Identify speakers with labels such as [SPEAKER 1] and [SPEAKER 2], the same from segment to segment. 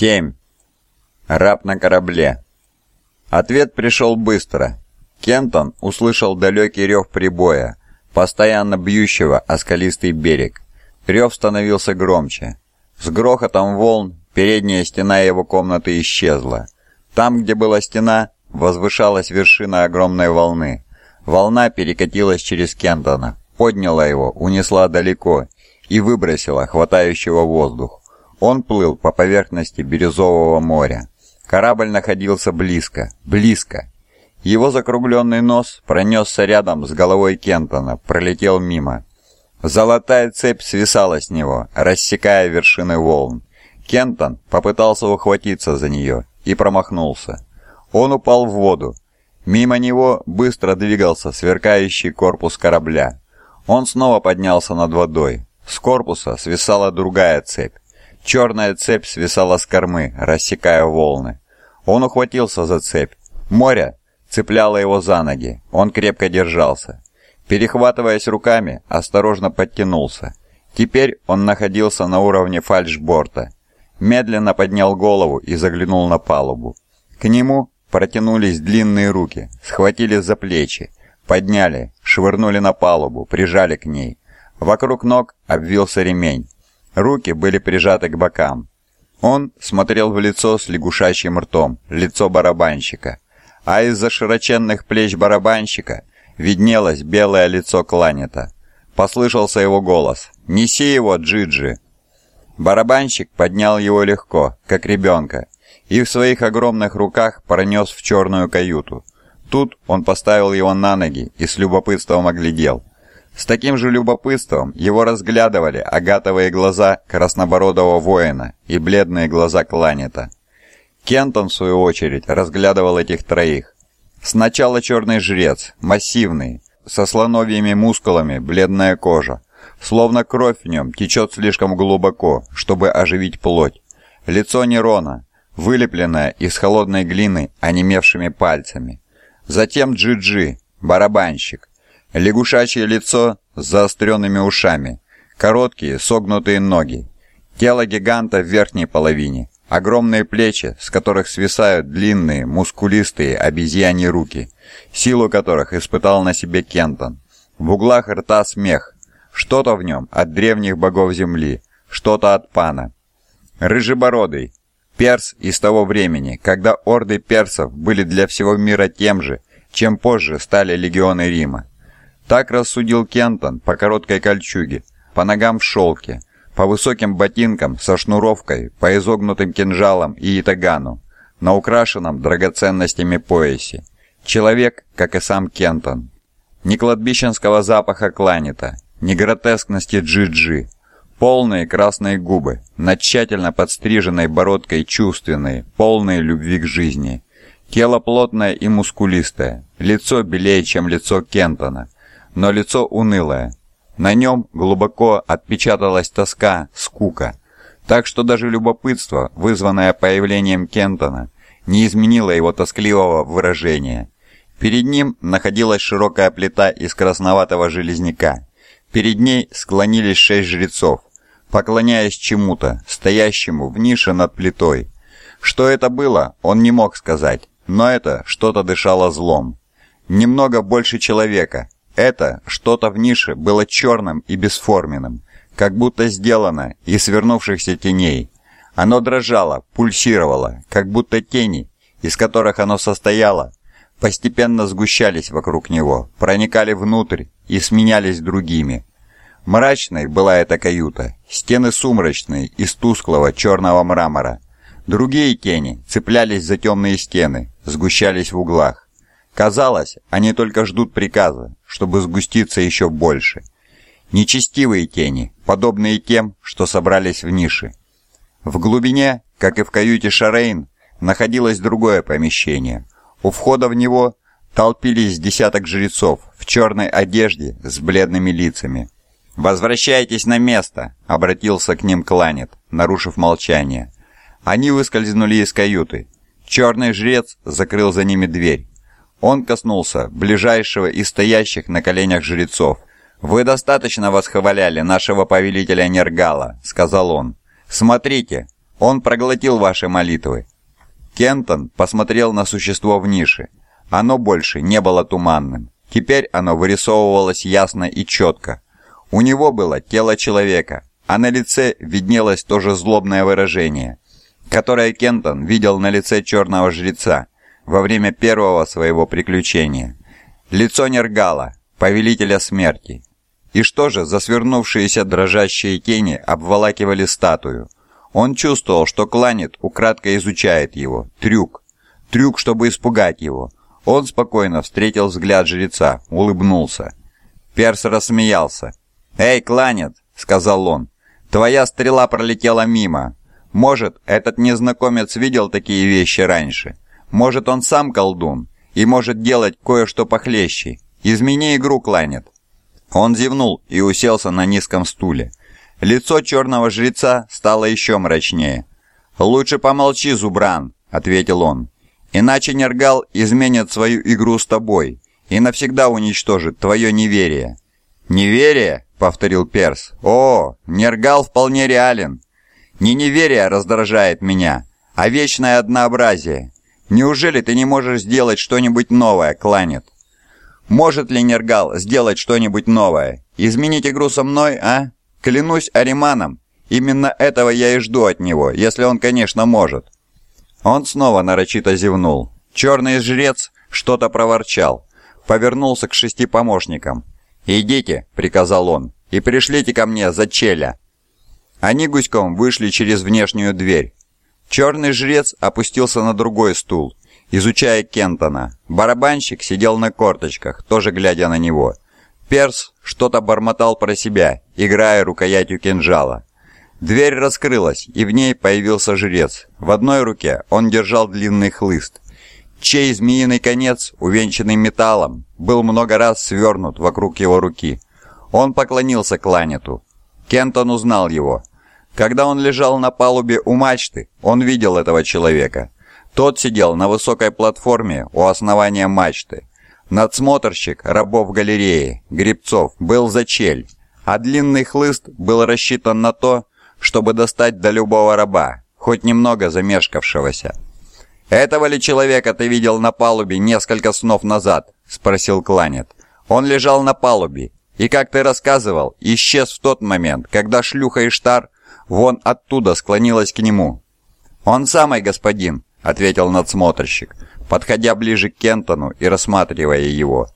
[SPEAKER 1] 7. Раб на корабле. Ответ пришел быстро. Кентон услышал далекий рев прибоя, постоянно бьющего о скалистый берег. Рев становился громче. С грохотом волн передняя стена его комнаты исчезла. Там, где была стена, возвышалась вершина огромной волны. Волна перекатилась через Кентона, подняла его, унесла далеко и выбросила хватающего воздух. Он плыл по поверхности Бирюзового моря. Корабль находился близко, близко. Его закругленный нос пронесся рядом с головой Кентона, пролетел мимо. Золотая цепь свисала с него, рассекая вершины волн. Кентон попытался ухватиться за нее и промахнулся. Он упал в воду. Мимо него быстро двигался сверкающий корпус корабля. Он снова поднялся над водой. С корпуса свисала другая цепь. Черная цепь свисала с кормы, рассекая волны. Он ухватился за цепь. Море цепляло его за ноги. Он крепко держался. Перехватываясь руками, осторожно подтянулся. Теперь он находился на уровне фальшборта. Медленно поднял голову и заглянул на палубу. К нему протянулись длинные руки, схватили за плечи, подняли, швырнули на палубу, прижали к ней. Вокруг ног обвился ремень. Руки были прижаты к бокам. Он смотрел в лицо с лягушачьим ртом, лицо барабанщика, а из-за широченных плеч барабанщика виднелось белое лицо кланета. Послышался его голос «Неси его, Джиджи!». Барабанщик поднял его легко, как ребенка, и в своих огромных руках пронес в черную каюту. Тут он поставил его на ноги и с любопытством оглядел. С таким же любопытством его разглядывали агатовые глаза краснобородого воина и бледные глаза кланета. Кентон, в свою очередь, разглядывал этих троих. Сначала черный жрец, массивный, со слоновьими мускулами, бледная кожа. Словно кровь в нем течет слишком глубоко, чтобы оживить плоть. Лицо Нерона, вылепленное из холодной глины онемевшими пальцами. Затем Джиджи, -Джи, барабанщик, Лягушачье лицо с заостренными ушами, короткие согнутые ноги, тело гиганта в верхней половине, огромные плечи, с которых свисают длинные, мускулистые обезьяньи руки, силу которых испытал на себе Кентон. В углах рта смех, что-то в нем от древних богов земли, что-то от пана. Рыжебородый, перс из того времени, когда орды персов были для всего мира тем же, чем позже стали легионы Рима. Так рассудил Кентон по короткой кольчуге, по ногам в шелке, по высоким ботинкам со шнуровкой, по изогнутым кинжалам и итагану, на украшенном драгоценностями поясе. Человек, как и сам Кентон. Ни кладбищенского запаха кланета, ни гротескности джиджи. Полные красные губы, над тщательно подстриженной бородкой чувственные, полные любви к жизни. Тело плотное и мускулистое, лицо белее, чем лицо Кентона – но лицо унылое. На нем глубоко отпечаталась тоска, скука. Так что даже любопытство, вызванное появлением Кентона, не изменило его тоскливого выражения. Перед ним находилась широкая плита из красноватого железняка. Перед ней склонились шесть жрецов, поклоняясь чему-то, стоящему в нише над плитой. Что это было, он не мог сказать, но это что-то дышало злом. Немного больше человека, это, что-то в нише, было черным и бесформенным, как будто сделано из свернувшихся теней. Оно дрожало, пульсировало, как будто тени, из которых оно состояло, постепенно сгущались вокруг него, проникали внутрь и сменялись другими. Мрачной была эта каюта, стены сумрачные, из тусклого черного мрамора. Другие тени цеплялись за темные стены, сгущались в углах. Казалось, они только ждут приказа, чтобы сгуститься еще больше. Нечестивые тени, подобные тем, что собрались в нише. В глубине, как и в каюте Шарейн, находилось другое помещение. У входа в него толпились десяток жрецов в черной одежде с бледными лицами. «Возвращайтесь на место!» — обратился к ним Кланет, нарушив молчание. Они выскользнули из каюты. Черный жрец закрыл за ними дверь. Он коснулся ближайшего из стоящих на коленях жрецов. «Вы достаточно восхваляли нашего повелителя Нергала», — сказал он. «Смотрите, Он проглотил ваши молитвы». Кентон посмотрел на существо в нише. Оно больше не было туманным. Теперь оно вырисовывалось ясно и четко. У него было тело человека, а на лице виднелось тоже злобное выражение, которое Кентон видел на лице черного жреца во время первого своего приключения. Лицо Нергала, повелителя смерти. И что же за свернувшиеся дрожащие тени обволакивали статую? Он чувствовал, что Кланет украдко изучает его. Трюк. Трюк, чтобы испугать его. Он спокойно встретил взгляд жреца, улыбнулся. Перс рассмеялся. «Эй, Кланет!» — сказал он. «Твоя стрела пролетела мимо. Может, этот незнакомец видел такие вещи раньше. Может, он сам колдун и может делать кое-что похлеще. Измени игру, Кланет». Он зевнул и уселся на низком стуле. Лицо черного жреца стало еще мрачнее. «Лучше помолчи, Зубран», — ответил он. «Иначе Нергал изменит свою игру с тобой и навсегда уничтожит твое неверие». «Неверие?» — повторил Перс. «О, Нергал вполне реален. Не неверие раздражает меня, а вечное однообразие. Неужели ты не можешь сделать что-нибудь новое, Кланет?» «Может ли Нергал сделать что-нибудь новое? Изменить игру со мной, а?» Клянусь Ариманом, именно этого я и жду от него, если он, конечно, может». Он снова нарочито зевнул. Черный жрец что-то проворчал. Повернулся к шести помощникам. «Идите», — приказал он, — «и пришлите ко мне за челя». Они гуськом вышли через внешнюю дверь. Черный жрец опустился на другой стул, изучая Кентона. Барабанщик сидел на корточках, тоже глядя на него. Перс что-то бормотал про себя, играя рукоятью кинжала. Дверь раскрылась, и в ней появился жрец. В одной руке он держал длинный хлыст, чей змеиный конец, увенчанный металлом, был много раз свернут вокруг его руки. Он поклонился кланету. Кентон узнал его. Когда он лежал на палубе у мачты, он видел этого человека. Тот сидел на высокой платформе у основания мачты. Надсмотрщик рабов галереи, Грибцов, был зачель, а длинный хлыст был рассчитан на то, чтобы достать до любого раба, хоть немного замешкавшегося. «Этого ли человека ты видел на палубе несколько снов назад?» — спросил Кланет. «Он лежал на палубе, и, как ты рассказывал, исчез в тот момент, когда шлюха Иштар вон оттуда склонилась к нему». «Он самый господин», — ответил надсмотрщик подходя ближе к Кентону и рассматривая его.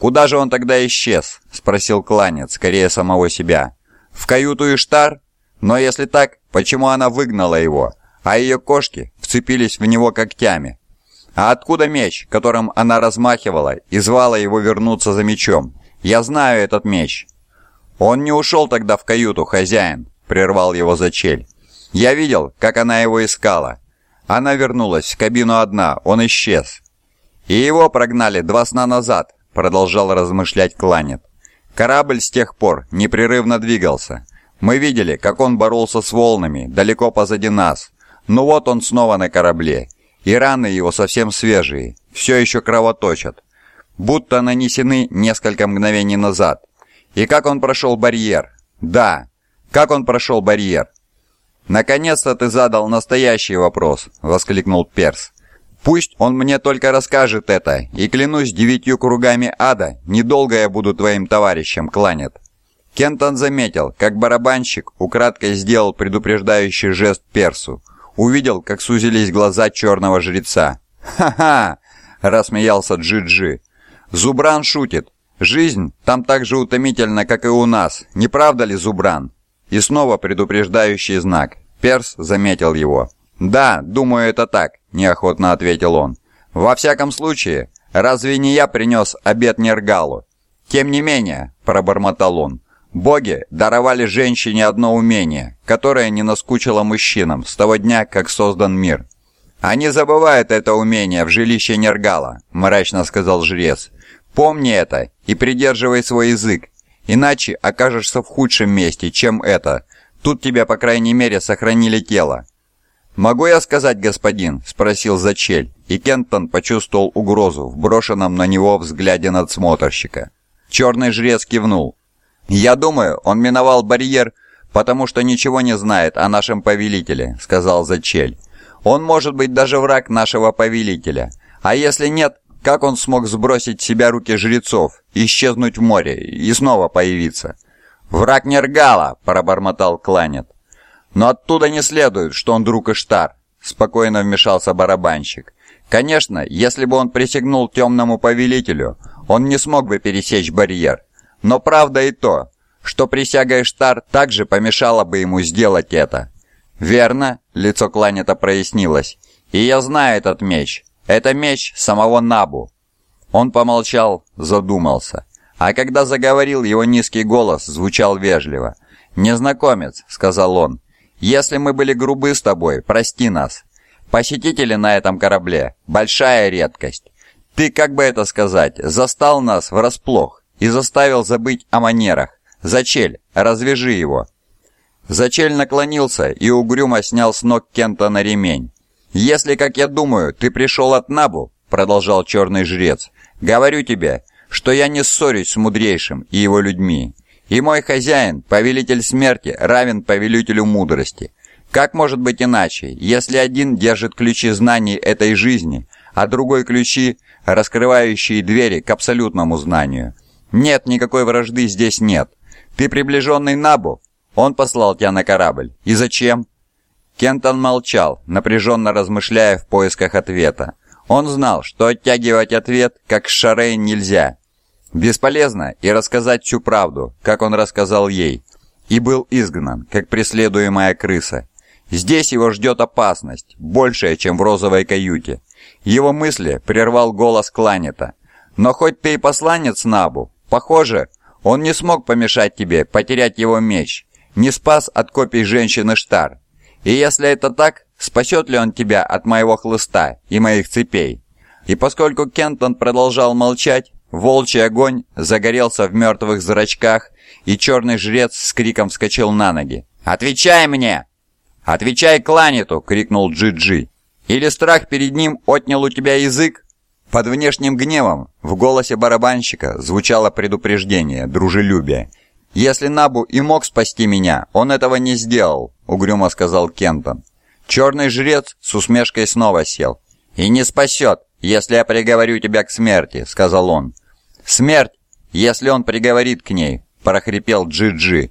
[SPEAKER 1] «Куда же он тогда исчез?» — спросил Кланец, скорее самого себя. «В каюту Иштар? Но если так, почему она выгнала его, а ее кошки вцепились в него когтями? А откуда меч, которым она размахивала и звала его вернуться за мечом? Я знаю этот меч». «Он не ушел тогда в каюту, хозяин», — прервал его зачель. «Я видел, как она его искала. Она вернулась в кабину одна, он исчез. И его прогнали два сна назад, продолжал размышлять Кланет. Корабль с тех пор непрерывно двигался. Мы видели, как он боролся с волнами далеко позади нас. Но вот он снова на корабле. И раны его совсем свежие, все еще кровоточат. Будто нанесены несколько мгновений назад. И как он прошел барьер? Да, как он прошел барьер? «Наконец-то ты задал настоящий вопрос!» — воскликнул Перс. «Пусть он мне только расскажет это, и клянусь девятью кругами ада, недолго я буду твоим товарищем, кланет». Кентон заметил, как барабанщик украдкой сделал предупреждающий жест Персу. Увидел, как сузились глаза черного жреца. «Ха-ха!» — рассмеялся Джи-Джи. «Зубран шутит. Жизнь там так же утомительна, как и у нас. Не правда ли, Зубран?» И снова предупреждающий знак. Перс заметил его. «Да, думаю, это так», – неохотно ответил он. «Во всяком случае, разве не я принес обед Нергалу?» «Тем не менее», – пробормотал он, – «боги даровали женщине одно умение, которое не наскучило мужчинам с того дня, как создан мир». «Они забывают это умение в жилище Нергала», – мрачно сказал жрец. «Помни это и придерживай свой язык, Иначе окажешься в худшем месте, чем это. Тут тебя, по крайней мере, сохранили тело». «Могу я сказать, господин?» – спросил Зачель, и Кентон почувствовал угрозу в брошенном на него взгляде надсмотрщика. Черный жрец кивнул. «Я думаю, он миновал барьер потому что ничего не знает о нашем повелителе», — сказал Зачель. «Он может быть даже враг нашего повелителя. А если нет, как он смог сбросить с себя руки жрецов, исчезнуть в море и снова появиться?» «Враг Нергала!» — пробормотал Кланет. «Но оттуда не следует, что он друг Иштар», — спокойно вмешался барабанщик. «Конечно, если бы он присягнул темному повелителю, он не смог бы пересечь барьер. Но правда и то, что присяга Иштар также помешала бы ему сделать это». «Верно», — лицо Кланета прояснилось. «И я знаю этот меч. Это меч самого Набу». Он помолчал, задумался. А когда заговорил, его низкий голос звучал вежливо. «Незнакомец», — сказал он, — «если мы были грубы с тобой, прости нас. Посетители на этом корабле — большая редкость. Ты, как бы это сказать, застал нас врасплох и заставил забыть о манерах. Зачель, развяжи его». Зачель наклонился и угрюмо снял с ног Кента на ремень. «Если, как я думаю, ты пришел от Набу», — продолжал черный жрец, — «говорю тебе, что я не ссорюсь с мудрейшим и его людьми. И мой хозяин, повелитель смерти, равен повелителю мудрости. Как может быть иначе, если один держит ключи знаний этой жизни, а другой ключи, раскрывающие двери к абсолютному знанию? Нет, никакой вражды здесь нет. Ты приближенный Набу? Он послал тебя на корабль. И зачем? Кентон молчал, напряженно размышляя в поисках ответа. Он знал, что оттягивать ответ, как Шарей, нельзя. Бесполезно и рассказать всю правду, как он рассказал ей. И был изгнан, как преследуемая крыса. Здесь его ждет опасность, большая, чем в розовой каюте. Его мысли прервал голос Кланета. «Но хоть ты и посланец Набу, похоже, он не смог помешать тебе потерять его меч, не спас от копий женщины Штар. И если это так, Спасет ли он тебя от моего хлыста и моих цепей?» И поскольку Кентон продолжал молчать, волчий огонь загорелся в мертвых зрачках, и черный жрец с криком вскочил на ноги. «Отвечай мне!» «Отвечай Кланету!» — крикнул Джи-Джи. «Или страх перед ним отнял у тебя язык?» Под внешним гневом в голосе барабанщика звучало предупреждение, дружелюбие. «Если Набу и мог спасти меня, он этого не сделал», — угрюмо сказал Кентон. Черный жрец с усмешкой снова сел. «И не спасет, если я приговорю тебя к смерти», — сказал он. «Смерть, если он приговорит к ней», — прохрипел Джи-Джи.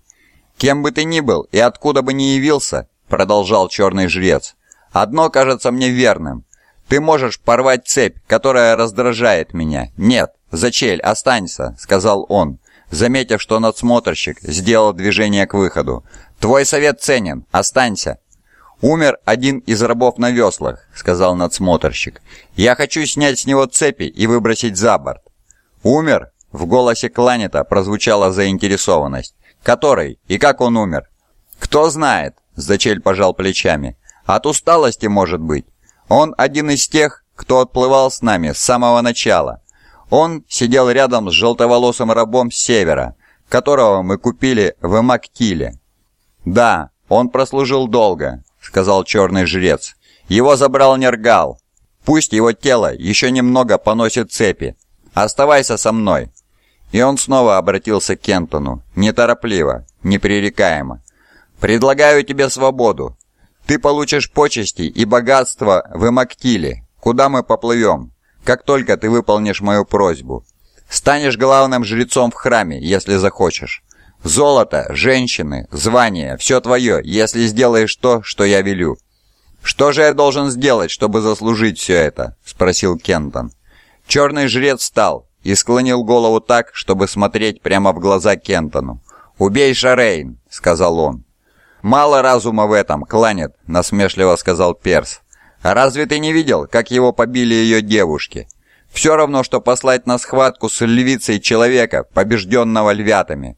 [SPEAKER 1] «Кем бы ты ни был и откуда бы ни явился», — продолжал черный жрец, — «одно кажется мне верным. Ты можешь порвать цепь, которая раздражает меня. Нет, Зачель, останься», — сказал он, заметив, что надсмотрщик сделал движение к выходу. «Твой совет ценен, останься». «Умер один из рабов на веслах», — сказал надсмотрщик. «Я хочу снять с него цепи и выбросить за борт». «Умер?» — в голосе Кланета прозвучала заинтересованность. «Который? И как он умер?» «Кто знает?» — Зачель пожал плечами. «От усталости, может быть. Он один из тех, кто отплывал с нами с самого начала. Он сидел рядом с желтоволосым рабом с севера, которого мы купили в Эмактиле. Да, он прослужил долго, сказал черный жрец. «Его забрал Нергал. Пусть его тело еще немного поносит цепи. Оставайся со мной». И он снова обратился к Кентону, неторопливо, непререкаемо. «Предлагаю тебе свободу. Ты получишь почести и богатство в Эмактиле, куда мы поплывем, как только ты выполнишь мою просьбу. Станешь главным жрецом в храме, если захочешь. Золото, женщины, звание – все твое, если сделаешь то, что я велю». «Что же я должен сделать, чтобы заслужить все это?» – спросил Кентон. Черный жрец встал и склонил голову так, чтобы смотреть прямо в глаза Кентону. «Убей Шарейн», — сказал он. «Мало разума в этом, кланет», — насмешливо сказал Перс. «Разве ты не видел, как его побили ее девушки? Все равно, что послать на схватку с львицей человека, побежденного львятами.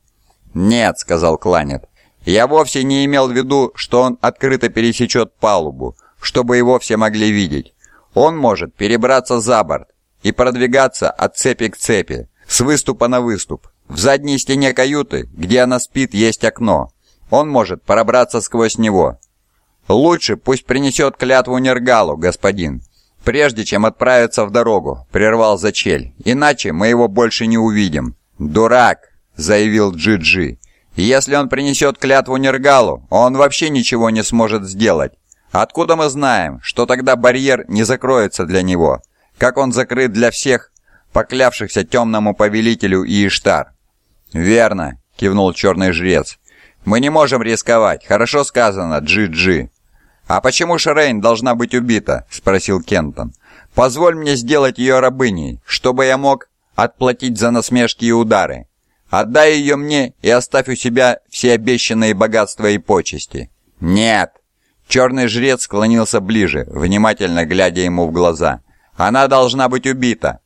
[SPEAKER 1] «Нет», — сказал Кланет. «Я вовсе не имел в виду, что он открыто пересечет палубу, чтобы его все могли видеть. Он может перебраться за борт и продвигаться от цепи к цепи, с выступа на выступ. В задней стене каюты, где она спит, есть окно. Он может пробраться сквозь него. Лучше пусть принесет клятву Нергалу, господин, прежде чем отправиться в дорогу», — прервал Зачель. «Иначе мы его больше не увидим». «Дурак!» заявил Джи-Джи. Если он принесет клятву Нергалу, он вообще ничего не сможет сделать. Откуда мы знаем, что тогда барьер не закроется для него, как он закрыт для всех, поклявшихся темному повелителю и Иштар?» «Верно», — кивнул черный жрец. «Мы не можем рисковать. Хорошо сказано, Джи-Джи». «А почему Шерейн должна быть убита?» — спросил Кентон. «Позволь мне сделать ее рабыней, чтобы я мог отплатить за насмешки и удары. Отдай ее мне и оставь у себя все обещанные богатства и почести». «Нет!» Черный жрец склонился ближе, внимательно глядя ему в глаза. «Она должна быть убита.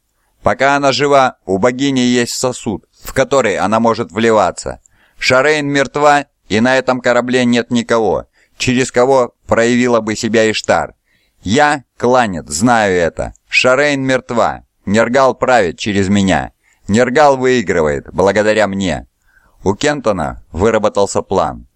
[SPEAKER 1] Пока она жива, у богини есть сосуд, в который она может вливаться. Шарейн мертва, и на этом корабле нет никого, через кого проявила бы себя Иштар. Я, кланет, знаю это. Шарейн мертва. Нергал правит через меня. Нергал выигрывает, благодаря мне. У Кентона выработался план.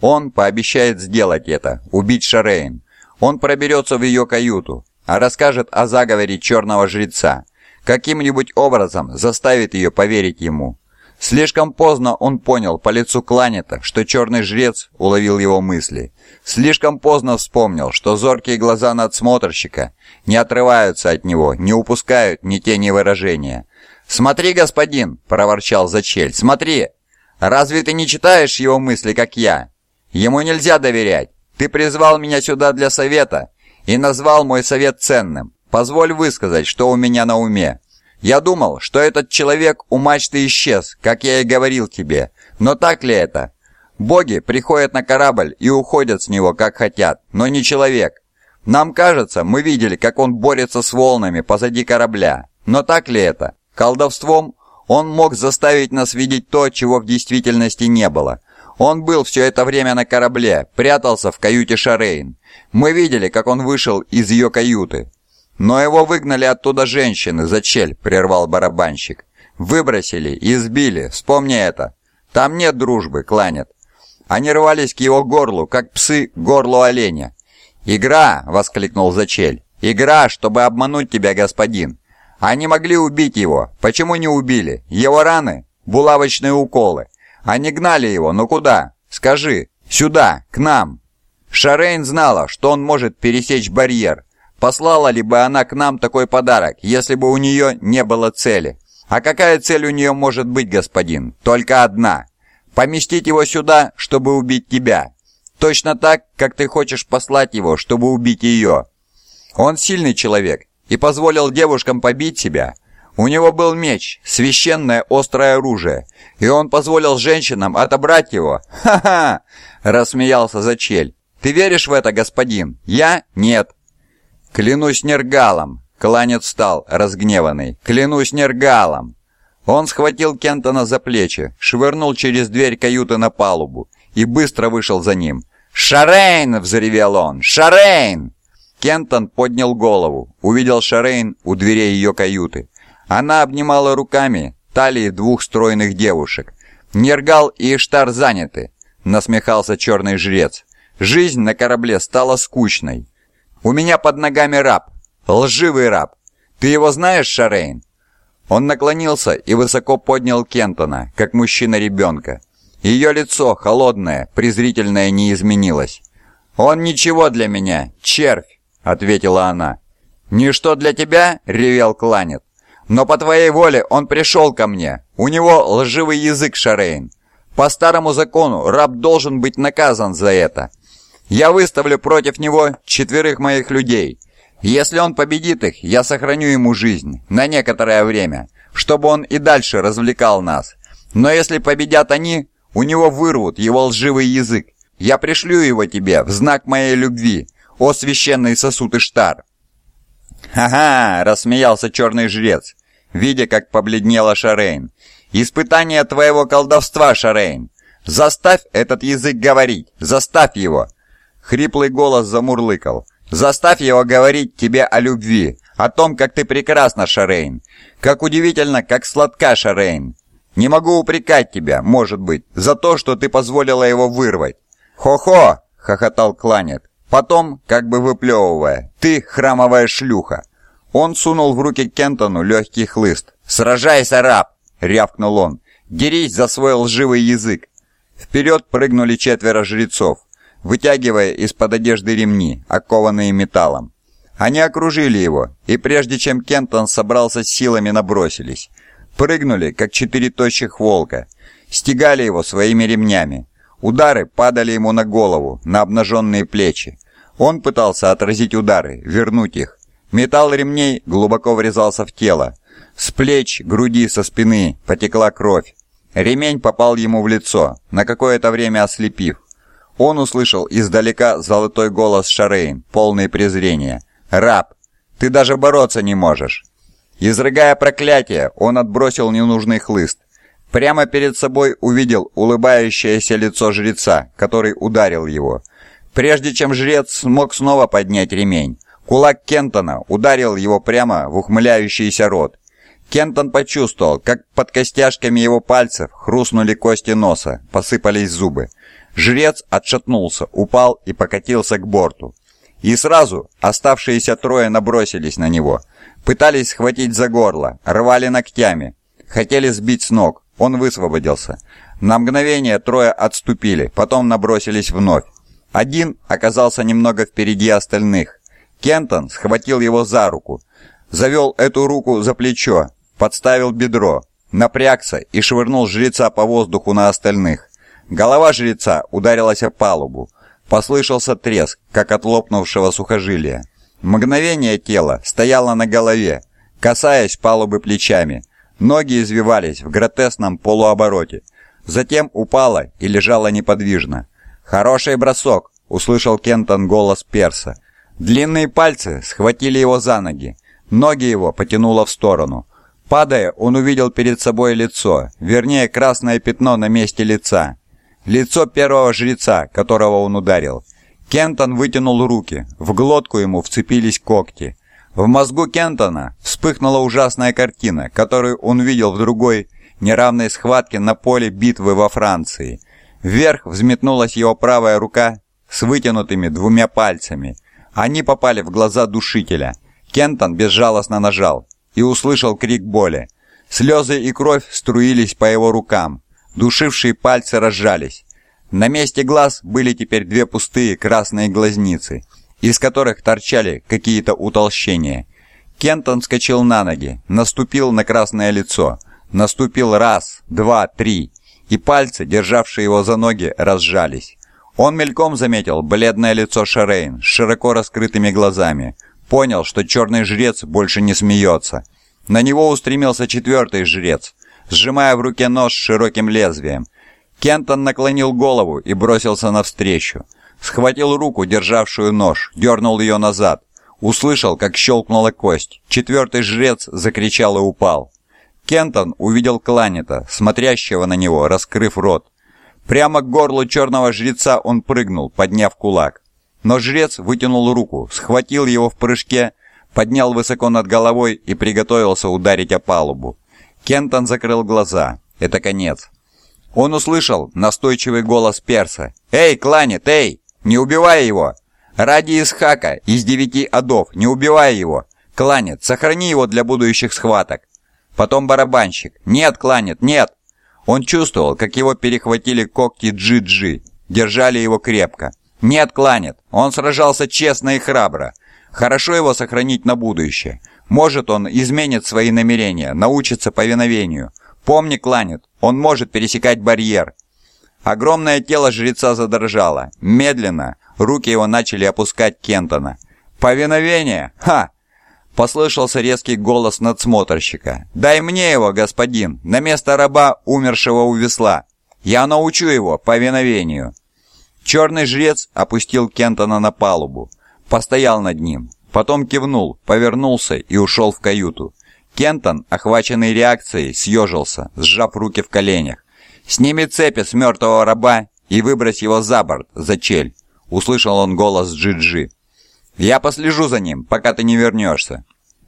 [SPEAKER 1] Он пообещает сделать это, убить Шарейн. Он проберется в ее каюту, а расскажет о заговоре черного жреца. Каким-нибудь образом заставит ее поверить ему. Слишком поздно он понял по лицу Кланета, что черный жрец уловил его мысли. Слишком поздно вспомнил, что зоркие глаза надсмотрщика не отрываются от него, не упускают ни тени выражения. «Смотри, господин!» – проворчал Зачель. «Смотри! Разве ты не читаешь его мысли, как я? Ему нельзя доверять. Ты призвал меня сюда для совета и назвал мой совет ценным. Позволь высказать, что у меня на уме. Я думал, что этот человек у мачты исчез, как я и говорил тебе. Но так ли это? Боги приходят на корабль и уходят с него, как хотят, но не человек. Нам кажется, мы видели, как он борется с волнами позади корабля. Но так ли это? Колдовством он мог заставить нас видеть то, чего в действительности не было. Он был все это время на корабле, прятался в каюте Шарейн. Мы видели, как он вышел из ее каюты. Но его выгнали оттуда женщины, за чель, прервал барабанщик. Выбросили избили, вспомни это. Там нет дружбы, кланят. Они рвались к его горлу, как псы к горлу оленя. «Игра!» — воскликнул Зачель. «Игра, чтобы обмануть тебя, господин. Они могли убить его. Почему не убили? Его раны? Булавочные уколы. Они гнали его, но куда? Скажи. Сюда, к нам. Шарейн знала, что он может пересечь барьер. Послала ли бы она к нам такой подарок, если бы у нее не было цели? А какая цель у нее может быть, господин? Только одна. Поместить его сюда, чтобы убить тебя. Точно так, как ты хочешь послать его, чтобы убить ее. Он сильный человек и позволил девушкам побить себя. У него был меч, священное острое оружие, и он позволил женщинам отобрать его. Ха-ха! Рассмеялся Зачель. Ты веришь в это, господин? Я? Нет. Клянусь Нергалом. Кланец встал, разгневанный. Клянусь Нергалом. Он схватил Кентона за плечи, швырнул через дверь каюты на палубу и быстро вышел за ним. «Шарейн!» — взревел он. «Шарейн!» Кентон поднял голову, увидел Шарейн у дверей ее каюты. Она обнимала руками талии двух стройных девушек. «Нергал и Иштар заняты», — насмехался черный жрец. «Жизнь на корабле стала скучной. У меня под ногами раб, лживый раб. Ты его знаешь, Шарейн?» Он наклонился и высоко поднял Кентона, как мужчина ребенка. Ее лицо, холодное, презрительное, не изменилось. «Он ничего для меня, червь!» — ответила она. «Ничто для тебя?» — ревел Кланет. «Но по твоей воле он пришел ко мне. У него лживый язык, Шарейн. По старому закону раб должен быть наказан за это. Я выставлю против него четверых моих людей. Если он победит их, я сохраню ему жизнь на некоторое время, чтобы он и дальше развлекал нас. Но если победят они, у него вырвут его лживый язык. Я пришлю его тебе в знак моей любви, о священный сосуд Иштар». «Ха-ха!» — рассмеялся черный жрец, видя, как побледнела Шарейн. «Испытание твоего колдовства, Шарейн! Заставь этот язык говорить! Заставь его!» Хриплый голос замурлыкал. Заставь его говорить тебе о любви, о том, как ты прекрасна, Шарейн. Как удивительно, как сладка, Шарейн. Не могу упрекать тебя, может быть, за то, что ты позволила его вырвать. Хо-хо, хохотал Кланет. Потом, как бы выплевывая, ты храмовая шлюха. Он сунул в руки Кентону легкий хлыст. «Сражайся, раб!» — рявкнул он. «Дерись за свой лживый язык!» Вперед прыгнули четверо жрецов, вытягивая из-под одежды ремни, окованные металлом. Они окружили его, и прежде чем Кентон собрался с силами, набросились. Прыгнули, как четыре тощих волка. Стегали его своими ремнями. Удары падали ему на голову, на обнаженные плечи. Он пытался отразить удары, вернуть их. Металл ремней глубоко врезался в тело. С плеч, груди, со спины потекла кровь. Ремень попал ему в лицо, на какое-то время ослепив. Он услышал издалека золотой голос Шарейн, полный презрения. «Раб, ты даже бороться не можешь!» Изрыгая проклятие, он отбросил ненужный хлыст. Прямо перед собой увидел улыбающееся лицо жреца, который ударил его. Прежде чем жрец смог снова поднять ремень, кулак Кентона ударил его прямо в ухмыляющийся рот. Кентон почувствовал, как под костяшками его пальцев хрустнули кости носа, посыпались зубы. Жрец отшатнулся, упал и покатился к борту. И сразу оставшиеся трое набросились на него. Пытались схватить за горло, рвали ногтями. Хотели сбить с ног. Он высвободился. На мгновение трое отступили, потом набросились вновь. Один оказался немного впереди остальных. Кентон схватил его за руку. Завел эту руку за плечо, подставил бедро, напрягся и швырнул жреца по воздуху на остальных. Голова жреца ударилась о палубу. Послышался треск, как от лопнувшего сухожилия. Мгновение тело стояло на голове, касаясь палубы плечами. Ноги извивались в гротесном полуобороте. Затем упала и лежала неподвижно. «Хороший бросок!» — услышал Кентон голос перса. Длинные пальцы схватили его за ноги. Ноги его потянуло в сторону. Падая, он увидел перед собой лицо, вернее, красное пятно на месте лица. Лицо первого жреца, которого он ударил. Кентон вытянул руки, в глотку ему вцепились когти. В мозгу Кентона вспыхнула ужасная картина, которую он видел в другой неравной схватке на поле битвы во Франции. Вверх взметнулась его правая рука с вытянутыми двумя пальцами. Они попали в глаза душителя. Кентон безжалостно нажал и услышал крик боли. Слезы и кровь струились по его рукам. Душившие пальцы разжались. На месте глаз были теперь две пустые красные глазницы, из которых торчали какие-то утолщения. Кентон вскочил на ноги, наступил на красное лицо. Наступил раз, два, три, и пальцы, державшие его за ноги, разжались. Он мельком заметил бледное лицо Шарейн с широко раскрытыми глазами. Понял, что черный жрец больше не смеется. На него устремился четвертый жрец сжимая в руке нож с широким лезвием. Кентон наклонил голову и бросился навстречу. Схватил руку, державшую нож, дернул ее назад. Услышал, как щелкнула кость. Четвертый жрец закричал и упал. Кентон увидел Кланета, смотрящего на него, раскрыв рот. Прямо к горлу черного жреца он прыгнул, подняв кулак. Но жрец вытянул руку, схватил его в прыжке, поднял высоко над головой и приготовился ударить о палубу. Кентон закрыл глаза. Это конец. Он услышал настойчивый голос перса. «Эй, Кланет, эй! Не убивай его! Ради Исхака из девяти адов, не убивай его! Кланет, сохрани его для будущих схваток!» Потом барабанщик. «Нет, Кланет, нет!» Он чувствовал, как его перехватили когти Джи-Джи, держали его крепко. «Нет, Кланет, он сражался честно и храбро. Хорошо его сохранить на будущее. Может, он изменит свои намерения, научится повиновению. Помни, кланет, он может пересекать барьер. Огромное тело жреца задрожало. Медленно руки его начали опускать Кентона. «Повиновение? Ха!» Послышался резкий голос надсмотрщика. «Дай мне его, господин, на место раба, умершего у весла. Я научу его повиновению». Черный жрец опустил Кентона на палубу, постоял над ним, Потом кивнул, повернулся и ушел в каюту. Кентон, охваченный реакцией, съежился, сжав руки в коленях. «Сними цепи с мертвого раба и выбрось его за борт, за чель!» Услышал он голос Джиджи. -Джи. «Я послежу за ним, пока ты не вернешься».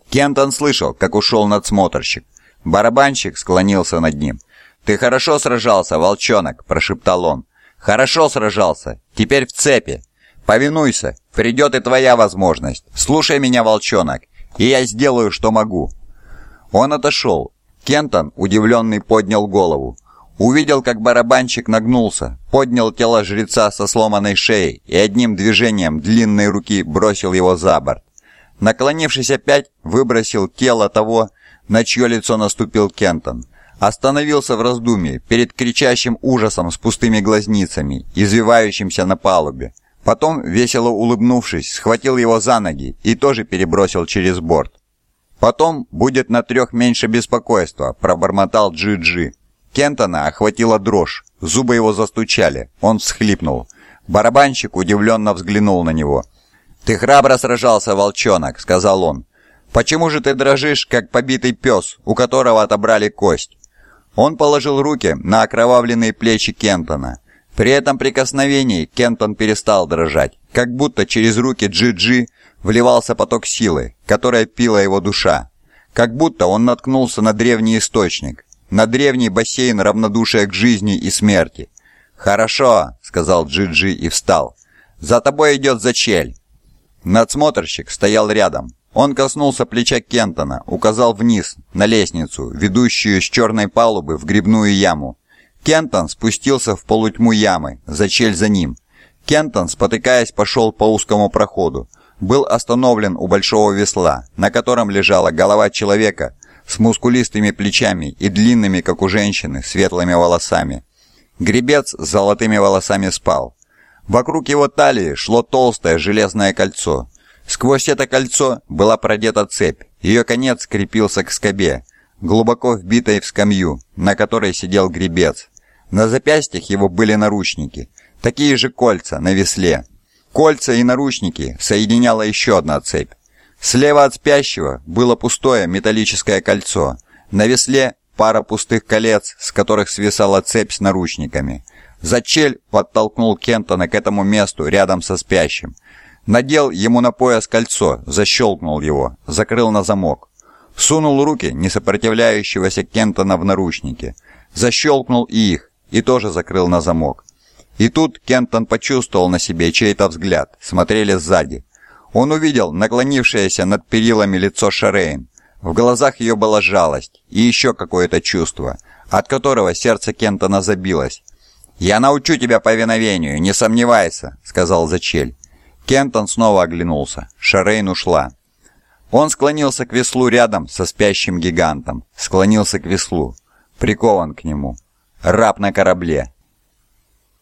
[SPEAKER 1] Кентон слышал, как ушел надсмотрщик. Барабанщик склонился над ним. «Ты хорошо сражался, волчонок!» – прошептал он. «Хорошо сражался! Теперь в цепи!» «Повинуйся, придет и твоя возможность. Слушай меня, волчонок, и я сделаю, что могу». Он отошел. Кентон, удивленный, поднял голову. Увидел, как барабанщик нагнулся, поднял тело жреца со сломанной шеей и одним движением длинной руки бросил его за борт. Наклонившись опять, выбросил тело того, на чье лицо наступил Кентон. Остановился в раздумье перед кричащим ужасом с пустыми глазницами, извивающимся на палубе. Потом, весело улыбнувшись, схватил его за ноги и тоже перебросил через борт. «Потом будет на трех меньше беспокойства», – пробормотал Джи-Джи. Кентона охватила дрожь, зубы его застучали, он всхлипнул. Барабанщик удивленно взглянул на него. «Ты храбро сражался, волчонок», — сказал он. «Почему же ты дрожишь, как побитый пес, у которого отобрали кость?» Он положил руки на окровавленные плечи Кентона. При этом прикосновении Кентон перестал дрожать, как будто через руки Джи-Джи вливался поток силы, которая пила его душа. Как будто он наткнулся на древний источник, на древний бассейн равнодушия к жизни и смерти. «Хорошо», — сказал Джиджи -Джи и встал. «За тобой идет зачель». Надсмотрщик стоял рядом. Он коснулся плеча Кентона, указал вниз, на лестницу, ведущую с черной палубы в грибную яму. Кентон спустился в полутьму ямы, зачель за ним. Кентон, спотыкаясь, пошел по узкому проходу. Был остановлен у большого весла, на котором лежала голова человека с мускулистыми плечами и длинными, как у женщины, светлыми волосами. Гребец с золотыми волосами спал. Вокруг его талии шло толстое железное кольцо. Сквозь это кольцо была продета цепь. Ее конец крепился к скобе, глубоко вбитой в скамью, на которой сидел гребец. На запястьях его были наручники, такие же кольца на весле. Кольца и наручники соединяла еще одна цепь. Слева от спящего было пустое металлическое кольцо. На весле пара пустых колец, с которых свисала цепь с наручниками. Зачель подтолкнул Кентона к этому месту рядом со спящим. Надел ему на пояс кольцо, защелкнул его, закрыл на замок. Сунул руки несопротивляющегося Кентона в наручники. Защелкнул и их, и тоже закрыл на замок. И тут Кентон почувствовал на себе чей-то взгляд, смотрели сзади. Он увидел наклонившееся над перилами лицо Шарейн. В глазах ее была жалость и еще какое-то чувство, от которого сердце Кентона забилось. «Я научу тебя повиновению, не сомневайся», — сказал Зачель. Кентон снова оглянулся. Шарейн ушла. Он склонился к веслу рядом со спящим гигантом. Склонился к веслу. Прикован к нему. Раб на корабле.